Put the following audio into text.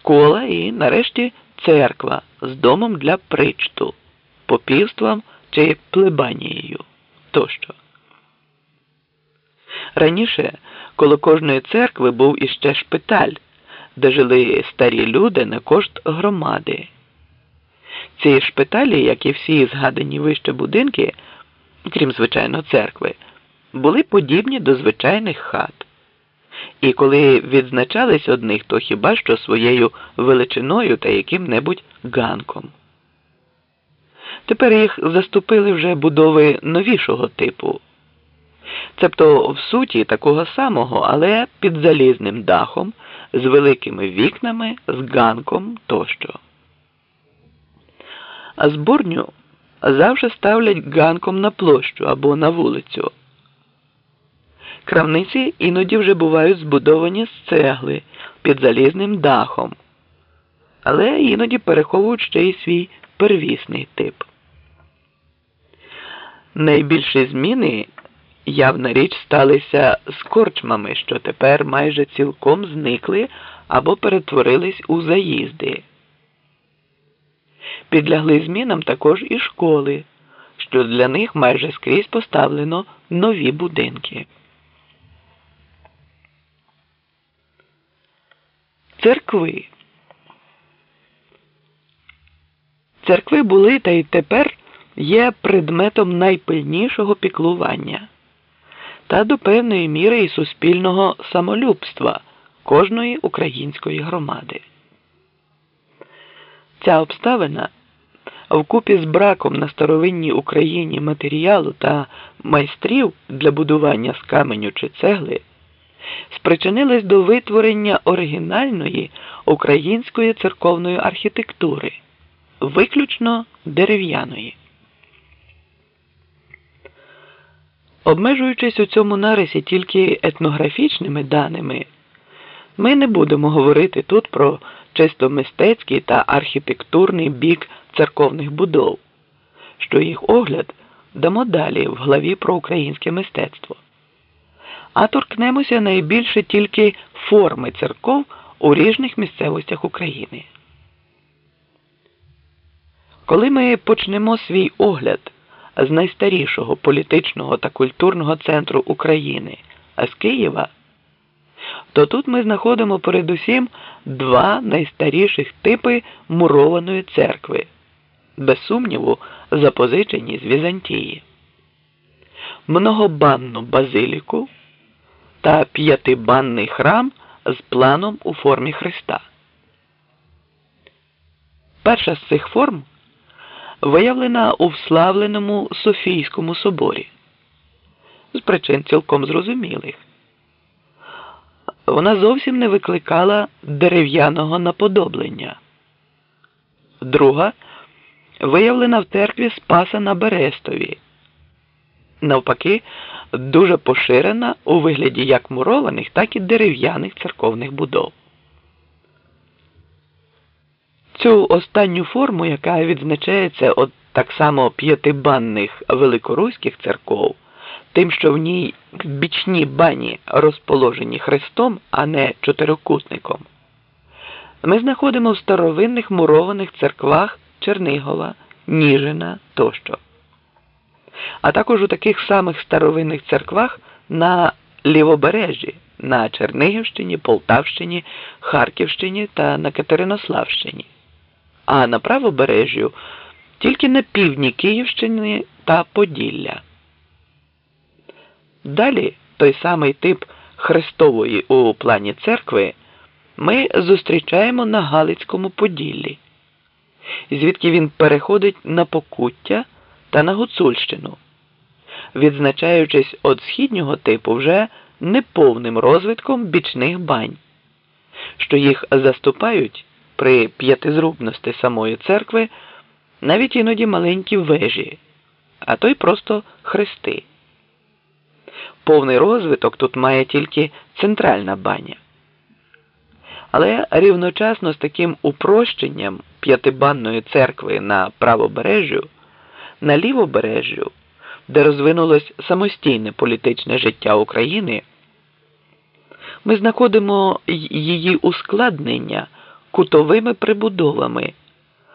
школа і, нарешті, церква з домом для причту, попівством чи плебанією тощо. Раніше коло кожної церкви був іще шпиталь, де жили старі люди на кошт громади. Ці шпиталі, як і всі згадані вище будинки, крім звичайно церкви, були подібні до звичайних хат. І коли відзначались одних, то хіба що своєю величиною та яким-небудь ганком. Тепер їх заступили вже будови новішого типу, цебто в суті такого самого, але під залізним дахом, з великими вікнами, з ганком тощо. А зборню завжди ставлять ганком на площу або на вулицю. Крамниці іноді вже бувають збудовані з цегли під залізним дахом, але іноді переховують ще й свій первісний тип. Найбільші зміни, явна річ, сталися з корчмами, що тепер майже цілком зникли або перетворились у заїзди. Підлягли змінам також і школи, що для них майже скрізь поставлено нові будинки. Церкви. Церкви були та й тепер є предметом найпильнішого піклування та до певної міри і суспільного самолюбства кожної української громади. Ця обставина вкупі з браком на старовинній Україні матеріалу та майстрів для будування з каменю чи цегли спричинилась до витворення оригінальної української церковної архітектури, виключно дерев'яної. Обмежуючись у цьому нарисі тільки етнографічними даними, ми не будемо говорити тут про чисто мистецький та архітектурний бік церковних будов, що їх огляд дамо далі в главі про українське мистецтво. А торкнемося найбільше тільки форми церков у ріжних місцевостях України. Коли ми почнемо свій огляд з найстарішого політичного та культурного центру України, а з Києва, то тут ми знаходимо передусім два найстаріших типи мурованої церкви, без сумніву, запозичені з Візантії, многобанну базиліку та п'ятибанний храм з планом у формі Христа. Перша з цих форм виявлена у вславленому Софійському соборі з причин цілком зрозумілих. Вона зовсім не викликала дерев'яного наподоблення. Друга виявлена в церкві Спаса на Берестові. Навпаки, дуже поширена у вигляді як мурованих, так і дерев'яних церковних будов. Цю останню форму, яка відзначається от так само п'ятибанних великоруських церков, тим, що в ній бічні бані розположені хрестом, а не чотирикутником, ми знаходимо в старовинних мурованих церквах Чернигова, Ніжина тощо. А також у таких самих старовинних церквах на Лівобережжі, на Чернигівщині, Полтавщині, Харківщині та на Катеринославщині а на правобережжю тільки на півдні Київщини та Поділля. Далі той самий тип Хрестової у плані церкви ми зустрічаємо на Галицькому Поділлі, звідки він переходить на Покуття та на Гуцульщину, відзначаючись від східнього типу вже неповним розвитком бічних бань, що їх заступають при п'ятизрубності самої церкви навіть іноді маленькі вежі, а то й просто хрести. Повний розвиток тут має тільки центральна баня. Але рівночасно з таким упрощенням п'ятибанної церкви на правобережжю, на лівобережжю, де розвинулось самостійне політичне життя України, ми знаходимо її ускладнення кутовими прибудовами,